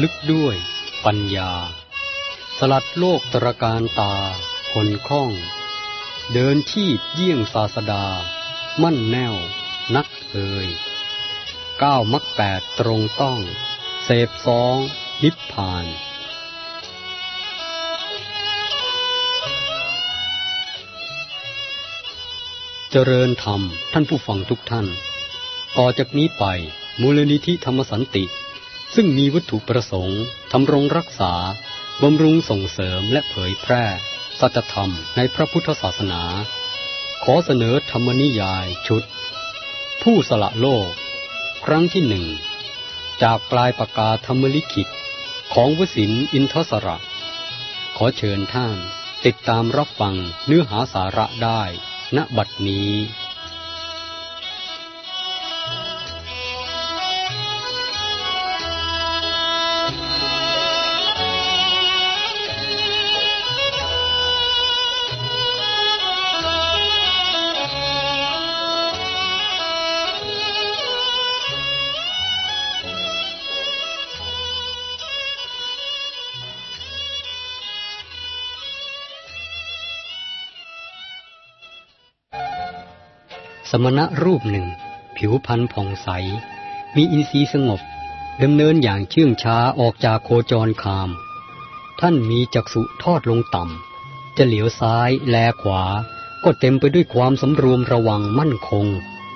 ลึกด้วยปัญญา สลัดโลกตรการตาคนคล่อง เดินชีพเยี่ยงศาสดา มั่นแน่ว นักเอยก้าวมักแปดตรงต้อง เสพสองนิพพาน เจริญธรรมท่านผู้ฟังทุกท่าน ต่อจากนี้ไปมูลนิธิธรรมสันติ ซึ่งมีวัตถุประสงค์ทำรงรักษา บำรุงส่งเสริมและเผยแพร่ สัจธรรมในพระพุทธศาสนา ขอเสนอธรรมนิยายชุด ผู้สละโลก ครั้งที่หนึ่ง จากปลายปากกาธรรมลิขิต ของวสินอินทศระ ขอเชิญท่าน ติดตามรับฟังเนื้อหาสาระได้ ณบัดนี้ สมณะรูปหนึ่ง ผิวพรรณผ่องใส มีอินทรีย์สงบดำเนินอย่างเชื่องช้าออกจากโคจรคาม ท่านมีจักษุทอดลงต่ำ จะเหลียวซ้ายแลขวา ก็เต็มไปด้วยความสำรวมระวังมั่นคง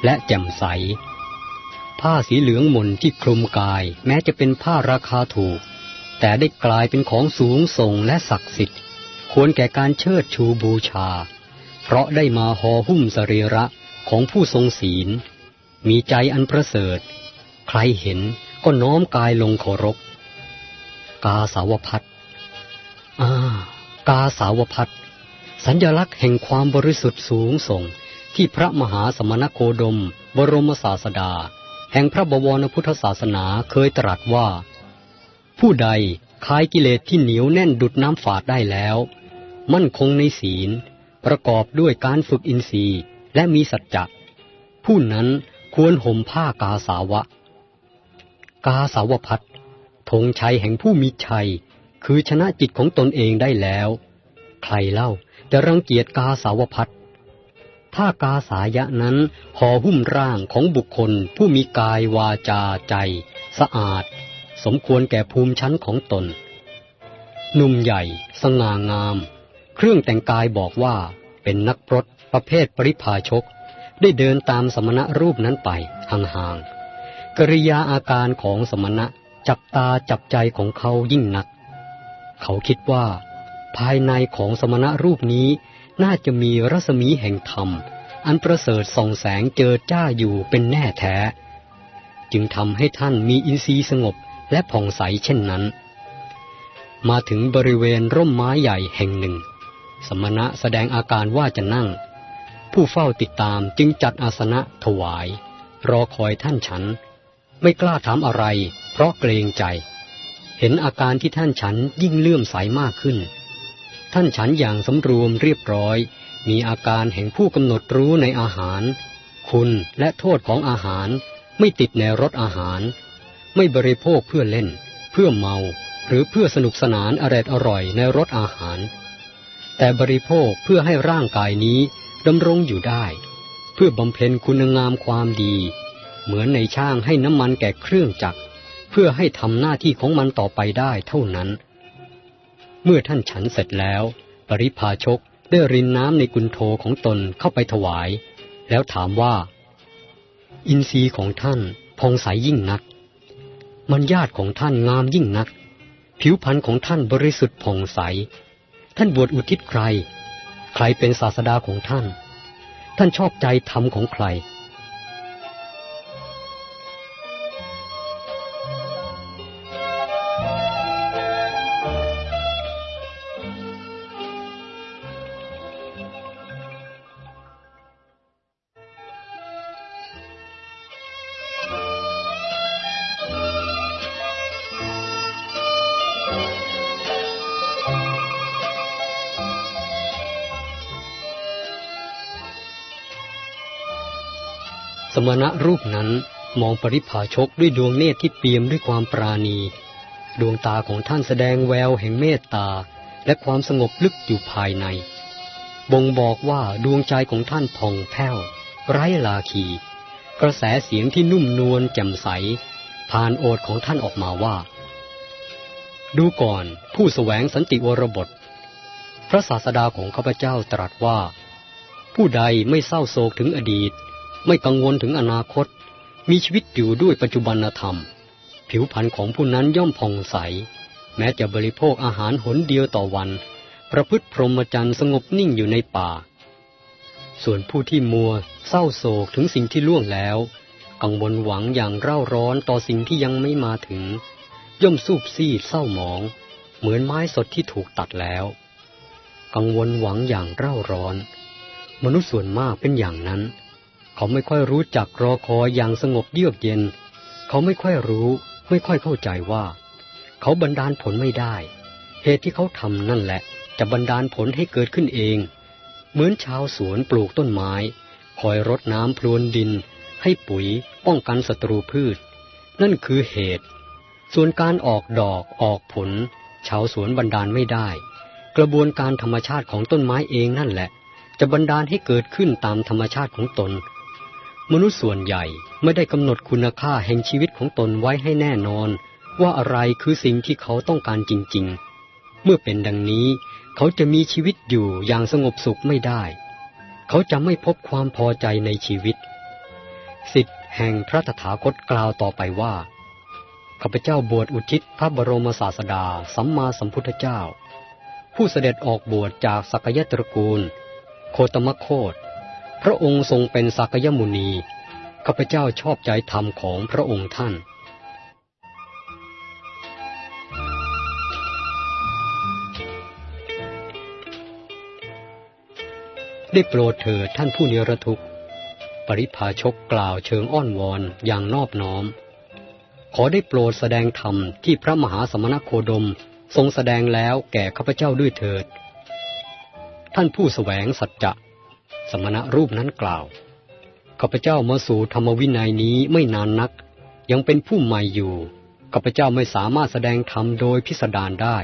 และแจ่มใส ผ้าสีเหลืองหม่นที่คลุมกายแม้จะเป็นผ้าราคาถูก แต่ได้กลายเป็นของสูงส่งและศักดิ์สิทธิ์ ควรแก่การเชิดชูบูชา เพราะได้มาห่อหุ้มสรีระ ของผู้ทรงศีล มีใจอันประเสริฐ ใครเห็นก็น้อมกายลงเคารพ กาสาวพัดอ่ากาสาวพัดสัญลักษณ์แห่งความบริสุทธิ์สูงส่งที่พระมหาสมณโคดม บรมศาสดา แห่งพระบวรพุทธศาสนาเคยตรัสว่า ผู้ใดคายกิเลสที่เหนียวแน่นดุดน้ำฝาดได้แล้ว มั่นคงในศีล ประกอบด้วยการฝึกอินทรีย์ และมีสัจจะ ผู้นั้นควรห่มผ้ากาสาวะ กาสาวพัดธงชัยแห่งผู้มีชัย คือชนะจิตของตนเองได้แล้ว ใครเล่าจะรังเกียจกาสาวพัดถ้ากาสายะนั้นห่อหุ้มร่างของบุคคล ผู้มีกายวาจาใจ สะอาด สมควรแก่ภูมิชั้นของตน หนุ่มใหญ่ สง่างาม เครื่องแต่งกายบอกว่าเป็นนักพรต ประเภทปริพาชก ได้เดินตามสมณะรูปนั้นไปห่างๆกริยาอาการของสมณะจับตาจับใจของเขายิ่งนัก เขาคิดว่า ภายในของสมณะรูปนี้น่าจะมีรัศมีแห่งธรรม อันประเสริฐส่องแสงเจอจ้าอยู่เป็นแน่แท้ จึงทำให้ท่านมีอินทรีย์สงบและผ่องใสเช่นนั้น มาถึงบริเวณร่มไม้ใหญ่แห่งหนึ่ง สมณะแสดงอาการว่าจะนั่ง ผู้เฝ้าติดตามจึงจัดอาสนะถวาย รอคอยท่านฉัน ไม่กล้าถามอะไร เพราะเกรงใจ เห็นอาการที่ท่านฉันยิ่งเลื่อมใสมากขึ้น ท่านฉันอย่างสำรวมเรียบร้อย มีอาการแห่งผู้กำหนดรู้ในอาหาร คุณและโทษของอาหาร ไม่ติดในรสอาหาร ไม่บริโภคเพื่อเล่น เพื่อเมา หรือเพื่อสนุกสนานอร่อยอร่อยในรสอาหาร แต่บริโภคเพื่อให้ร่างกายนี้ ดำรงอยู่ได้ เพื่อบำเพ็ญคุณงามความดี เหมือนในช่างให้น้ำมันแก่เครื่องจักร เพื่อให้ทำหน้าที่ของมันต่อไปได้เท่านั้น เมื่อท่านฉันเสร็จแล้ว ปริพาชกได้รินน้ำในกุนโทของตนเข้าไปถวาย แล้วถามว่า อินทรีย์ของท่านพองใสยยิ่งนัก มันญาติของท่านงามยิ่งนัก ผิวพรรณของท่านบริสุทธิ์ผ่องใส ท่านบวชอุทิศใคร ใครเป็นศาสดาของท่าน ท่านชอบใจธรรมของใคร สมณะรูปนั้นมองปริพาชกด้วยดวงเนตรที่เปี่ยมด้วยความปราณี ดวงตาของท่านแสดงแววแห่งเมตตา และความสงบลึกอยู่ภายใน บ่งบอกว่าดวงใจของท่านผ่องแผ้ว ไร้ลาคี กระแสเสียงที่นุ่มนวลแจ่มใส ผ่านโอทของท่านออกมาว่า ดูก่อนผู้สแสวงสันติวรบท พระศาสดาของข้าพเจ้าตรัสว่า ผู้ใดไม่เศร้าโศกถึงอดีต ไม่กังวลถึงอนาคต มีชีวิตอยู่ด้วยปัจจุบันธรรม ผิวพรรณของผู้นั้นย่อมผ่องใส แม้จะบริโภคอาหารหนเดียวต่อวัน ประพฤติพรหมจรรย์สงบนิ่งอยู่ในป่า ส่วนผู้ที่มัวเศร้าโศกถึงสิ่งที่ล่วงแล้ว กังวลหวังอย่างเร่าร้อนต่อสิ่งที่ยังไม่มาถึง ย่อมสูบซีดเศร้าหมอง เหมือนไม้สดที่ถูกตัดแล้ว กังวลหวังอย่างเร่าร้อน มนุษย์ส่วนมากเป็นอย่างนั้น เขาไม่ค่อยรู้จักรอคอยอย่างสงบเยือกเย็น เขาไม่ค่อยรู้ ไม่ค่อยเข้าใจว่า เขาบันดาลผลไม่ได้ เหตุที่เขาทำนั่นแหละ จะบันดาลผลให้เกิดขึ้นเอง เหมือนชาวสวนปลูกต้นไม้ คอยรดน้ำพรวนดิน ให้ปุ๋ยป้องกันศัตรูพืช นั่นคือเหตุ ส่วนการออกดอกออกผล ชาวสวนบันดาลไม่ได้ กระบวนการธรรมชาติของต้นไม้เองนั่นแหละ จะบันดาลให้เกิดขึ้นตามธรรมชาติของตน มนุษย์ส่วนใหญ่ไม่ได้กำหนดคุณค่าแห่งชีวิตของตนไว้ให้แน่นอน ว่าอะไรคือสิ่งที่เขาต้องการจริง ๆ เมื่อเป็นดังนี้เขาจะมีชีวิตอยู่อย่างสงบสุขไม่ได้ เขาจะไม่พบความพอใจในชีวิต สิทธิแห่งพระตถาคตกล่าวต่อไปว่าข้าพเจ้าบวชอุทิศพระบรมศาสดา สัมมาสัมพุทธเจ้า ผู้เสด็จออกบวชจากสักยตระกูล โคตมโคต ระองค์ทรงเป็นสักยมุนีข้าพเจ้าชอบใจธรรมของพระองค์ท่าน ได้โปรดเถิดท่านผู้เนรทุกข์ ปริพาชกกล่าวเชิงอ้อนวอนอย่างนอบน้อม ขอได้โปรดแสดงธรรมที่พระมหาสมณโคดมทรงแสดงแล้วแก่ข้าพเจ้าด้วยเถิด ท่านผู้สแสวงสัจจะ สมณะรูปนั้นกล่าวข้าพเจ้ามาสู่ธรรมวินัยนี้ไม่นานนัก ยังเป็นผู้ใหม่อยู่ข้าพเจ้าไม่สามารถแสดงธรรมโดยพิสดารได้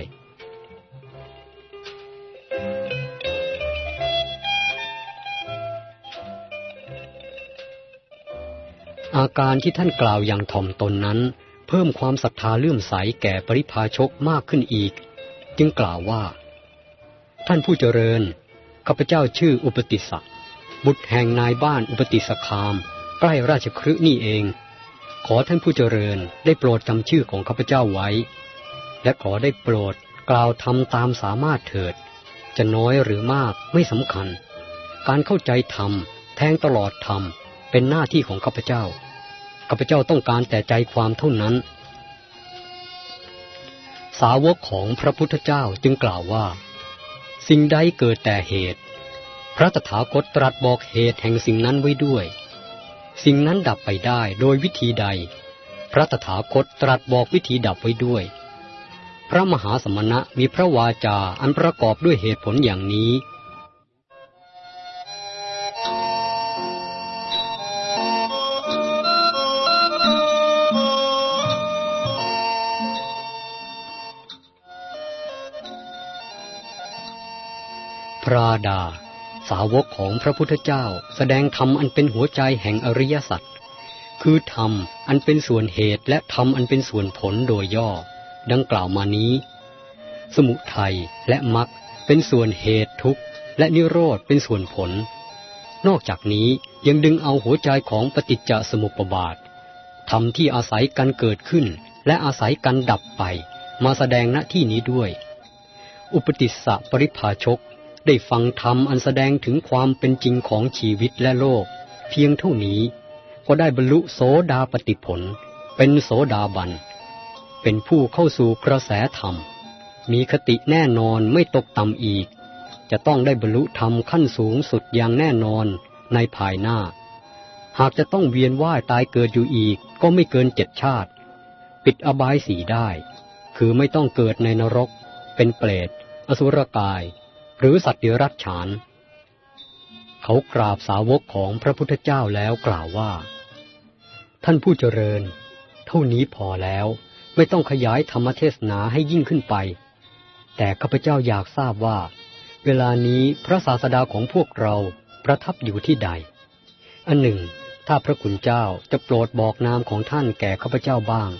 อาการที่ท่านกล่าวอย่างถ่อมตนนั้น เพิ่มความศรัทธาเลื่อมใสแก่ปริพาชกมากขึ้นอีก จึงกล่าวว่า ท่านผู้เจริญ ข้าพเจ้าชื่ออุปติสสะบุตรแห่งนายบ้านอุปติสคาม ใกล้ราชครืนี่เอง ขอท่านผู้เจริญได้โปรดจำชื่อของข้าพเจ้าไว้ และขอได้โปรดกล่าวทำตามสามารถเถิด จะน้อยหรือมากไม่สำคัญ การเข้าใจธรรมแทงตลอดธรรมเป็นหน้าที่ของข้าพเจ้าข้าพเจ้าต้องการแต่ใจความเท่านั้น สาวกของพระพุทธเจ้าจึงกล่าวว่า สิ่งใดเกิดแต่เหตุ พระตถาคตตรัสบอกเหตุแห่งสิ่งนั้นไว้ด้วย สิ่งนั้นดับไปได้โดยวิธีใด พระตถาคตตรัสบอกวิธีดับไว้ด้วย พระมหาสมณะมีพระวาจาอันประกอบด้วยเหตุผลอย่างนี้ ราดา สาวกของพระพุทธเจ้า แสดงธรรมอันเป็นหัวใจแห่งอริยสัจคือธรรมอันเป็นส่วนเหตุและธรรมอันเป็นส่วนผลโดยย่อ ดังกล่าวมานี้ สมุทัยและมรรคเป็นส่วนเหตุทุกข์และนิโรธเป็นส่วนผล นอกจากนี้ยังดึงเอาหัวใจของปฏิจจสมุปบาทธรรมที่อาศัยกันเกิดขึ้น และอาศัยกันดับไป มาแสดงณที่นี้ด้วย อุปติสสะปริภาชก ได้ฟังธรรมอันแสดงถึงความเป็นจริงของชีวิตและโลก เพียงเท่านี้ก็ได้บรรลุโสดาปติผล เป็นโสดาบัน เป็นผู้เข้าสู่กระแสธรรม มีคติแน่นอนไม่ตกต่ำอีก จะต้องได้บรรลุธรรมขั้นสูงสุดอย่างแน่นอนในภายหน้า หากจะต้องเวียนว่ายตายเกิดอยู่อีกก็ไม่เกินเจ็ดชาติ ปิดอบายสีได้ คือไม่ต้องเกิดในนรก เป็นเปรต อสุรกาย หรือสัตว์เดรัจฉาน เขากราบสาวกของพระพุทธเจ้าแล้วกล่าวว่า ท่านผู้เจริญ เท่านี้พอแล้วไม่ต้องขยายธรรมเทศนาให้ยิ่งขึ้นไป แต่ข้าพเจ้าอยากทราบว่า เวลานี้พระศาสดาของพวกเราประทับอยู่ที่ใด อันหนึ่ง ถ้าพระคุณเจ้าจะโปรดบอกนามของท่านแก่ข้าพเจ้าบ้าง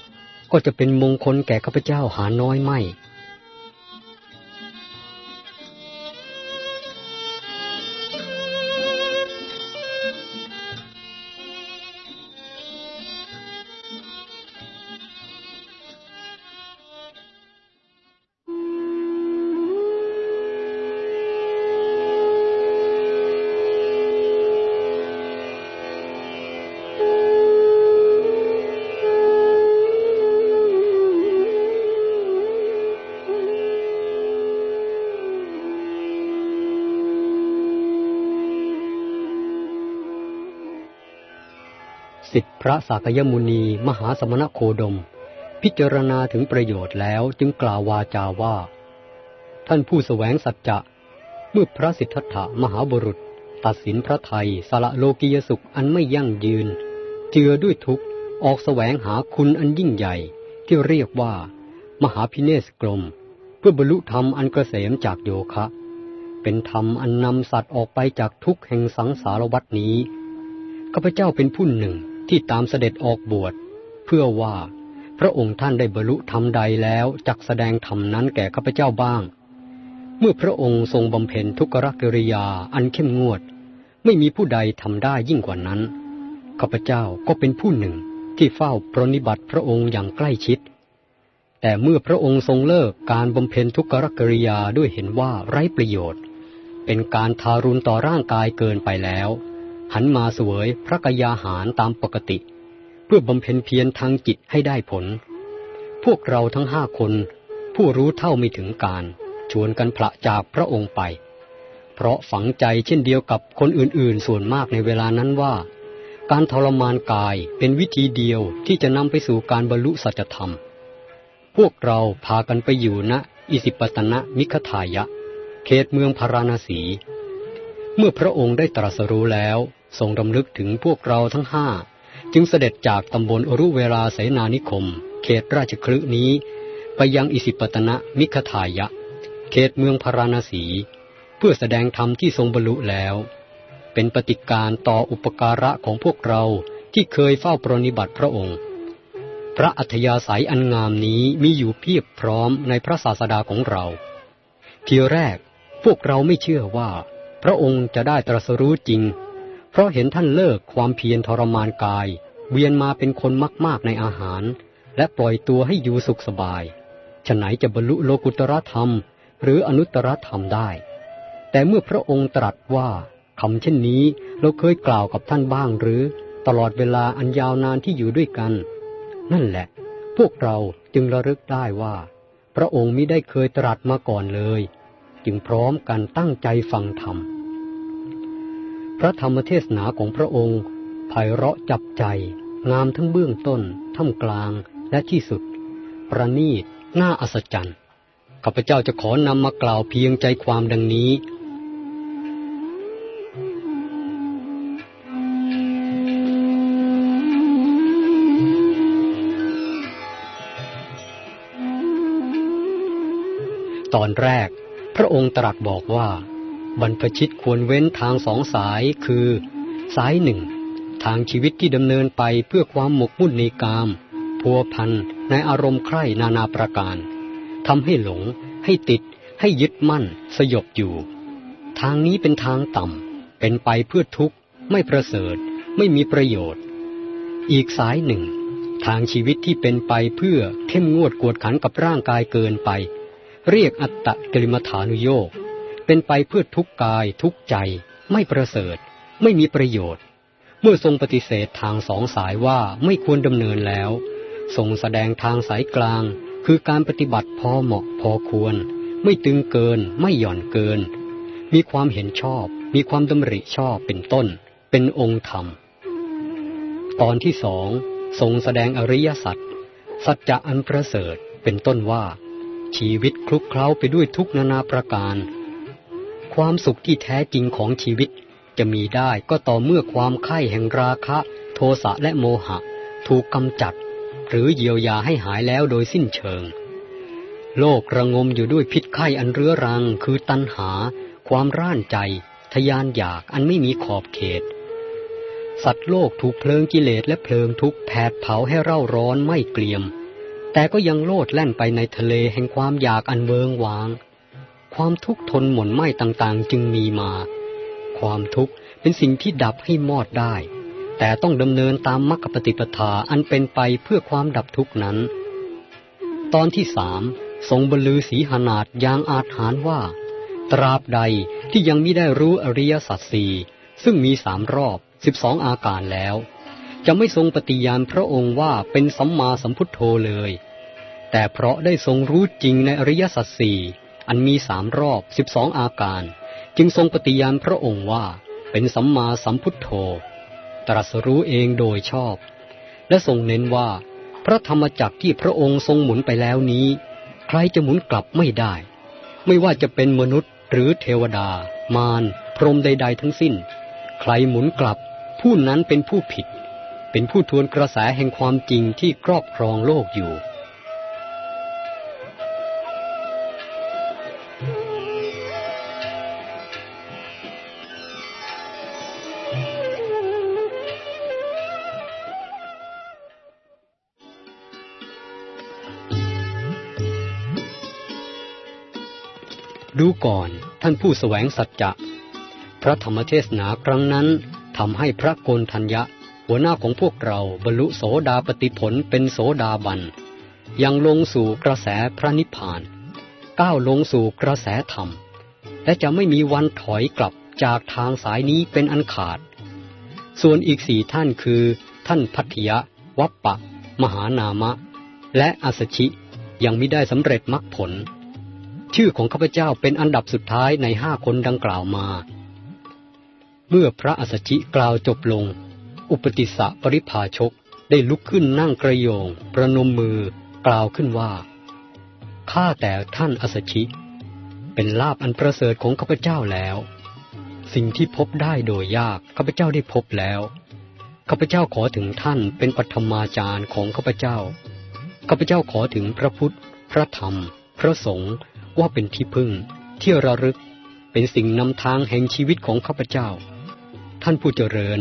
ก็จะเป็นมงคลแก่ข้าพเจ้าหาน้อยไม่ สิทธิพระสากยมุนีมหาสมณโคดม พิจารณาถึงประโยชน์แล้วจึงกล่าววาจาว่า ท่านผู้สแสวงสัจจะเมื่อพระสิทธัตถะมหาบุรุษ ตัดสินพระไทยสละโลกียสุขอันไม่ยั่งยืน เจือด้วยทุกข์ออกสแสวงหาคุณอันยิ่งใหญ่ ที่เรียกว่า มหาพิเนสกลม เพื่อบรรลุธรรมอันเกษมจากโยคะ เป็นธรรมอันนำสัตว์ออกไปจากทุกข์แห่งสังสารวัฏนี้ข้าพเจ้าเป็นผู้หนึ่ง ที่ตามเสด็จออกบวช เพื่อว่าพระองค์ท่านได้บรรลุธรรมใดแล้วจักแสดงธรรมนั้นแก่ข้าพเจ้าบ้าง เมื่อพระองค์ทรงบำเพ็ญทุกขกิริยาอันเข้มงวด ไม่มีผู้ใดทำได้ยิ่งกว่านั้นข้าพเจ้าก็เป็นผู้หนึ่งที่เฝ้าปรนิบัติพระองค์อย่างใกล้ชิด แต่เมื่อพระองค์ทรงเลิกการบำเพ็ญทุกขกิริยาด้วยเห็นว่าไร้ประโยชน์ เป็นการทารุณต่อร่างกายเกินไปแล้ว หันมาสวยพระกยาหารตามปกติ เพื่อบำเพ็ญเพียรทางจิตให้ได้ผล พวกเราทั้งห้าคน ผู้รู้เท่าไม่ถึงการ ชวนกันพระจากพระองค์ไป เพราะฝังใจเช่นเดียวกับคนอื่นๆ ส่วนมากในเวลานั้นว่า การทรมานกายเป็นวิธีเดียวที่จะนำไปสู่การบรรลุสัจธรรม พวกเราพากันไปอยู่ณนะอิสิปตนะมิคทายะ เขตเมืองพาราณสี เมื่อพระองค์ได้ตรัสรู้แล้ว ทรงรำลึกถึงพวกเราทั้งห้าจึงเสด็จจากตำบลอรุเวลาเสนานิคม เขตราชคลึนี้ ไปยังอิสิปตนะมิคทายะ เขตเมืองพาราณสี เพื่อแสดงธรรมที่ทรงบรรลุแล้ว เป็นปฏิการต่ออุปการะของพวกเราที่เคยเฝ้าปรนิบัติพระองค์ พระอัธยาศัยอันงามนี้มีอยู่เพียบพร้อมในพระศาสดาของเรา ทีแรกพวกเราไม่เชื่อว่า พระองค์จะได้ตรัสรู้จริง เพราะเห็นท่านเลิกความเพียรทรมานกาย เวียนมาเป็นคนมาก ๆในอาหาร และปล่อยตัวให้อยู่สุขสบายฉะไหนจะบรรลุโลกุตรธรรม หรืออนุตตรธรรมได้ แต่เมื่อพระองค์ตรัสว่าคำเช่นนี้เราเคยกล่าวกับท่านบ้างหรือ ตลอดเวลาอันยาวนานที่อยู่ด้วยกัน นั่นแหละ พวกเราจึงระลึกได้ว่า พระองค์มิได้เคยตรัสมาก่อนเลย จึงพร้อมกันตั้งใจฟังธรรม ระธรรมเทศนาของพระองค์ไพเราะจับใจ งามทั้งเบื้องต้น ท่ามกลางและที่สุด ประณีตน่าอัศจรรย์ข้าพเจ้าจะขอนำมากล่าวเพียงใจความดังนี้ตอนแรก พระองค์ตรัสบอกว่า บรรพชิตควรเว้นทางสองสายคือ สายหนึ่ง ทางชีวิตที่ดำเนินไปเพื่อความหมกมุ่นในกาม พัวพันในอารมณ์ใคร่นานาประการทำให้หลง ให้ติด ให้ยึดมั่น สยบอยู่ ทางนี้เป็นทางต่ำเป็นไปเพื่อทุกข์ ไม่ประเสริฐ ไม่มีประโยชน์ อีกสายหนึ่ง ทางชีวิตที่เป็นไปเพื่อเข้มงวดกวดขันกับร่างกายเกินไป เรียกอัตตกิลมัฐานุโยก เป็นไปเพื่อทุกกายทุกใจ ไม่ประเสริฐ ไม่มีประโยชน์ เมื่อทรงปฏิเสธทางสองสายว่าไม่ควรดำเนินแล้ว ทรงแสดงทางสายกลาง คือการปฏิบัติพอเหมาะพอควร ไม่ตึงเกิน ไม่หย่อนเกิน มีความเห็นชอบ มีความดำริชอบเป็นต้น เป็นองค์ธรรม ตอนที่สองทรงแสดงอริยสัจสัจจะอันประเสริฐเป็นต้นว่าชีวิตคลุกเคล้าไปด้วยทุกนานาประการ ความสุขที่แท้จริงของชีวิต จะมีได้ก็ต่อเมื่อความไข้แห่งราคะ โทสะและโมหะ ถูกกำจัด หรือเยียวยาให้หายแล้วโดยสิ้นเชิง โลกระงมอยู่ด้วยพิษไข้อันเรื้อรัง คือตัณหา ความร่านใจ ทยานอยากอันไม่มีขอบเขต สัตว์โลกถูกเพลิงกิเลสและเพลิงทุกข์แผดเผาให้เร่าร้อนไม่เกลียม แต่ก็ยังโลดแล่นไปในทะเลแห่งความอยากอันเวิงวาง ความทุกข์ทนหม่นไหม้ต่างๆ จึงมีมา ความทุกข์เป็นสิ่งที่ดับให้มอดได้ แต่ต้องดำเนินตามมรรคปฏิปทาอันเป็นไปเพื่อความดับทุกข์นั้น ตอนที่สามทรงบรรลือสีหนาดยางอาจหารว่า ตราบใดที่ยังไม่ได้รู้อริยสัจสี่ซึ่งมีสามรอบสิบสองอาการแล้ว จะไม่ทรงปฏิญาณพระองค์ว่าเป็นสัมมาสัมพุทโธเลย แต่เพราะได้ทรงรู้จริงในอริยสัจสี่ อันมีสามรอบสิบสองอาการ จึงทรงปฏิญาณพระองค์ว่าเป็นสัมมาสัมพุทโธ ตรัสรู้เองโดยชอบ และทรงเน้นว่า พระธรรมจักรที่พระองค์ทรงหมุนไปแล้วนี้ ใครจะหมุนกลับไม่ได้ ไม่ว่าจะเป็นมนุษย์หรือเทวดา มารพรหมใด ๆ ทั้งสิ้น ใครหมุนกลับ ผู้นั้นเป็นผู้ผิด เป็นผู้ทวนกระแสแห่งความจริงที่ครอบครองโลกอยู่ ก่อนท่านผู้สแสวงสัจจะ พระธรรมเทศนาครั้งนั้นทำให้พระโกนทัญญะ หัวหน้าของพวกเราบรรลุโสดาปติผลเป็นโสดาบัน ยังลงสู่กระแสพระนิพพาน ก้าวลงสู่กระแสธรรม และจะไม่มีวันถอยกลับจากทางสายนี้เป็นอันขาด ส่วนอีกสี่ท่านคือ ท่านพัทยะ วัปปะ มหานามะ และอสชิยังไม่ได้สำเร็จมรรคผล ชื่อของข้าพเจ้าเป็นอันดับสุดท้ายในห้าคนดังกล่าวมา เมื่อพระอัสชิกล่าวจบลง อุปติสสะปริภาชกได้ลุกขึ้นนั่งกระโยง ประนมมือกล่าวขึ้นว่า ข้าแต่ท่านอัสชิ เป็นลาบอันประเสริฐของข้าพเจ้าแล้ว สิ่งที่พบได้โดยยากข้าพเจ้าได้พบแล้ว ข้าพเจ้าขอถึงท่านเป็นปฐมาจารย์ของข้าพเจ้า ข้าพเจ้าขอถึงพระพุทธ พระธรรม พระสงฆ์ ว่าเป็นที่พึ่ง ที่ระลึกเป็นสิ่งนำทางแห่งชีวิตของข้าพเจ้า ท่านผู้เจริญ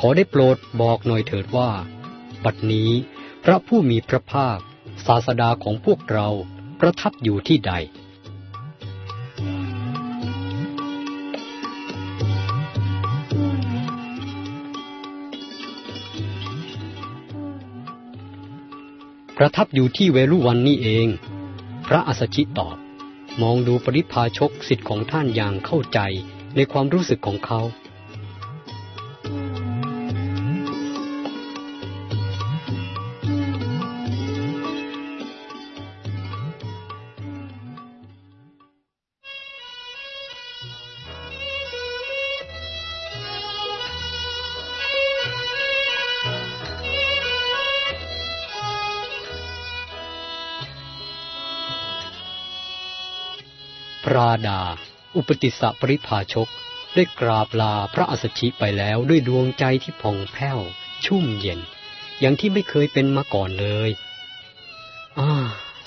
ขอได้โปรดบอกหน่อยเถิดว่า บัดนี้พระผู้มีพระภาค ศาสดาของพวกเราประทับอยู่ที่ใดประทับอยู่ที่เวรุวันนี่เอง พระอัสชิตอบ มองดูปริพาชกสิทธิ์ของท่านอย่างเข้าใจในความรู้สึกของเขา ราดา อุปติสสะปริภาชก ได้กราบลาพระอัสชิไปแล้วด้วยดวงใจที่ผ่องแผ้ว ชุ่มเย็น อย่างที่ไม่เคยเป็นมาก่อนเลยอ่า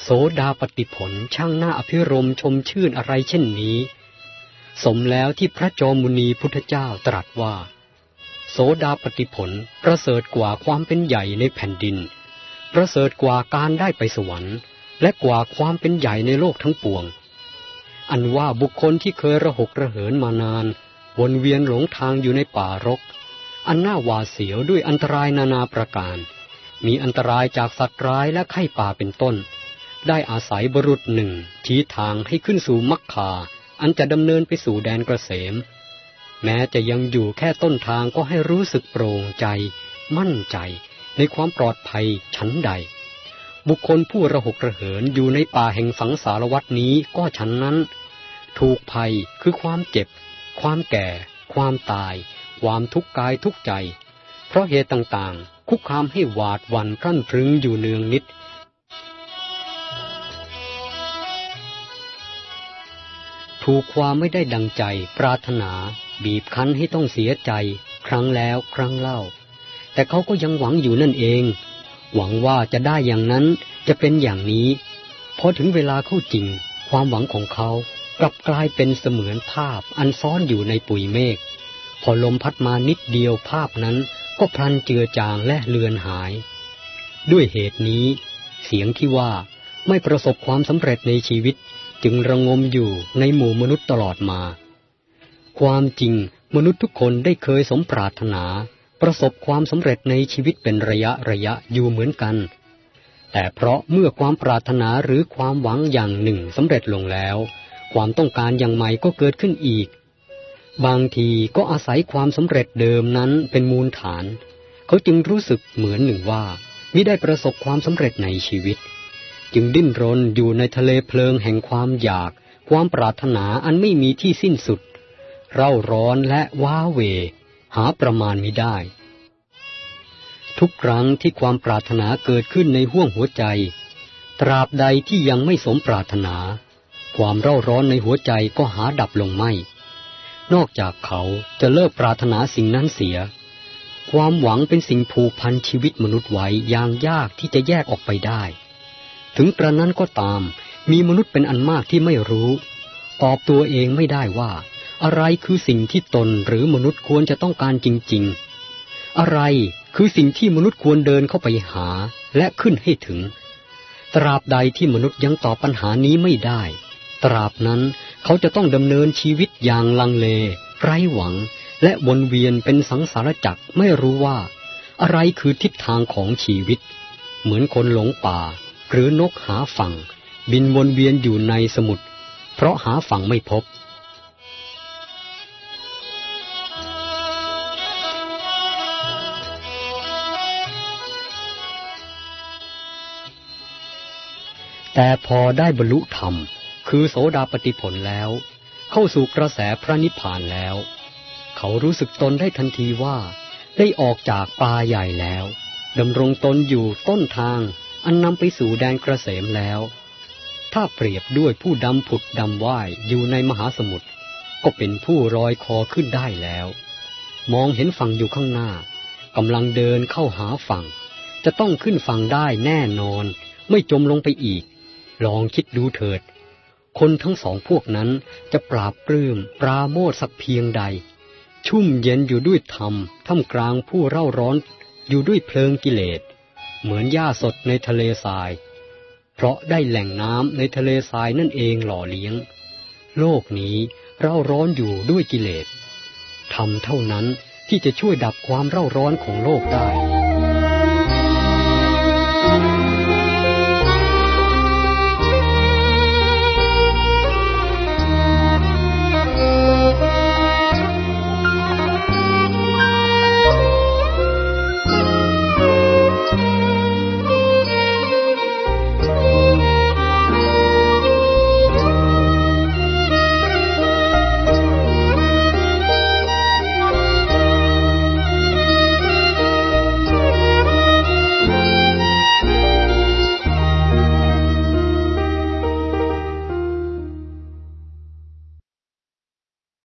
โสดาปฏิผลช่างหน้าอภิรมชมชื่นอะไรเช่นนี้ สมแล้วที่พระจอมุนีพุทธเจ้าตรัสว่า โสดาปฏิผลประเสริฐกว่าความเป็นใหญ่ในแผ่นดิน ประเสริฐกว่าการได้ไปสวรรค์ และกว่าความเป็นใหญ่ในโลกทั้งปวง อันว่าบุคคลที่เคยระหกระเหินมานาน วนเวียนหลงทางอยู่ในป่ารก อันน่าหวาดเสียวด้วยอันตรายนานาประการ มีอันตรายจากสัตว์ร้ายและไข้ป่าเป็นต้น ได้อาศัยบรุษหนึ่งชี้ทางให้ขึ้นสู่มักคาอันจะดำเนินไปสู่แดนกระเสม แม้จะยังอยู่แค่ต้นทางก็ให้รู้สึกโปร่งใจ มั่นใจในความปลอดภัยชั้นใด บุคคลผู้ระหกระเหินอยู่ในป่าแห่งสังสารวัตนี้ก็ฉันนั้น ถูกภัยคือความเจ็บ ความแก่ ความตาย ความทุกข์กายทุกใจ เพราะเหตุต่างๆ คุกคามให้หวาดวันพรั่นพรึงอยู่เนืองนิด ถูกความไม่ได้ดังใจ ปรารถนา บีบคั้นให้ต้องเสียใจ ครั้งแล้วครั้งเล่า แต่เขาก็ยังหวังอยู่นั่นเอง หวังว่าจะได้อย่างนั้นจะเป็นอย่างนี้พอถึงเวลาเข้าจริง ความหวังของเขา กลับกลายเป็นเสมือนภาพอันซ่อนอยู่ในปุ๋ยเมฆ พอลมพัดมานิดเดียวภาพนั้นก็พลันเจือจางและเลือนหาย ด้วยเหตุนี้ เสียงที่ว่าไม่ประสบความสำเร็จในชีวิตจึงระงมอยู่ในหมู่มนุษย์ตลอดมา ความจริงมนุษย์ทุกคนได้เคยสมปรารถนา ประสบความสำเร็จในชีวิตเป็นระยะระยะอยู่เหมือนกัน แต่เพราะเมื่อความปรารถนาหรือความหวังอย่างหนึ่งสำเร็จลงแล้ว ความต้องการอย่างใหม่ก็เกิดขึ้นอีก บางทีก็อาศัยความสำเร็จเดิมนั้นเป็นมูลฐาน เขาจึงรู้สึกเหมือนหนึ่งว่ามิได้ประสบความสำเร็จในชีวิต จึงดิ้นรนอยู่ในทะเลเพลิงแห่งความอยาก ความปรารถนาอันไม่มีที่สิ้นสุด เร่าร้อนและว้าเหวหาประมาณมิได้ ทุกครั้งที่ความปรารถนาเกิดขึ้นในห้วงหัวใจ ตราบใดที่ยังไม่สมปรารถนา ความเร่าร้อนในหัวใจก็หาดับลงไม่ นอกจากเขาจะเลิกปรารถนาสิ่งนั้นเสีย ความหวังเป็นสิ่งผูกพันชีวิตมนุษย์ไว้อย่างยากที่จะแยกออกไปได้ ถึงกระนั้นก็ตาม มีมนุษย์เป็นอันมากที่ไม่รู้ ตอบตัวเองไม่ได้ว่า อะไรคือสิ่งที่ตนหรือมนุษย์ควรจะต้องการจริง ๆ อะไรคือสิ่งที่มนุษย์ควรเดินเข้าไปหาและขึ้นให้ถึง ตราบใดที่มนุษย์ยังตอบปัญหานี้ไม่ได้ ตราบนั้นเขาจะต้องดำเนินชีวิตอย่างลังเล ไร้หวัง และวนเวียนเป็นสังสารจักรไม่รู้ว่า อะไรคือทิศทางของชีวิต เหมือนคนหลงป่า หรือนกหาฝั่ง บินวนเวียนอยู่ในสมุทรเพราะหาฝั่งไม่พบแต่พอได้บรรลุธรรม คือโสดาปติผลแล้ว เข้าสู่กระแสพระนิพพานแล้ว เขารู้สึกตนได้ทันทีว่า ได้ออกจากป่าใหญ่แล้วดำรงตนอยู่ต้นทาง อันนำไปสู่แดนกระเสมแล้ว ถ้าเปรียบด้วยผู้ดำผุดดำว่ายอยู่ในมหาสมุทรก็เป็นผู้ลอยคอขึ้นได้แล้ว มองเห็นฝั่งอยู่ข้างหน้ากำลังเดินเข้าหาฝั่ง จะต้องขึ้นฝั่งได้แน่นอน ไม่จมลงไปอีก ลองคิดดูเถิด คนทั้งสองพวกนั้นจะปราบปลื้มปราโมทสักเพียงใด ชุ่มเย็นอยู่ด้วยธรรมท่ามกลางผู้เร่าร้อนอยู่ด้วยเพลิงกิเลส เหมือนหญ้าสดในทะเลทราย เพราะได้แหล่งน้ำในทะเลทรายนั่นเองหล่อเลี้ยง โลกนี้เร่าร้อนอยู่ด้วยกิเลสธรรมเท่านั้นที่จะช่วยดับความเร่าร้อนของโลกได้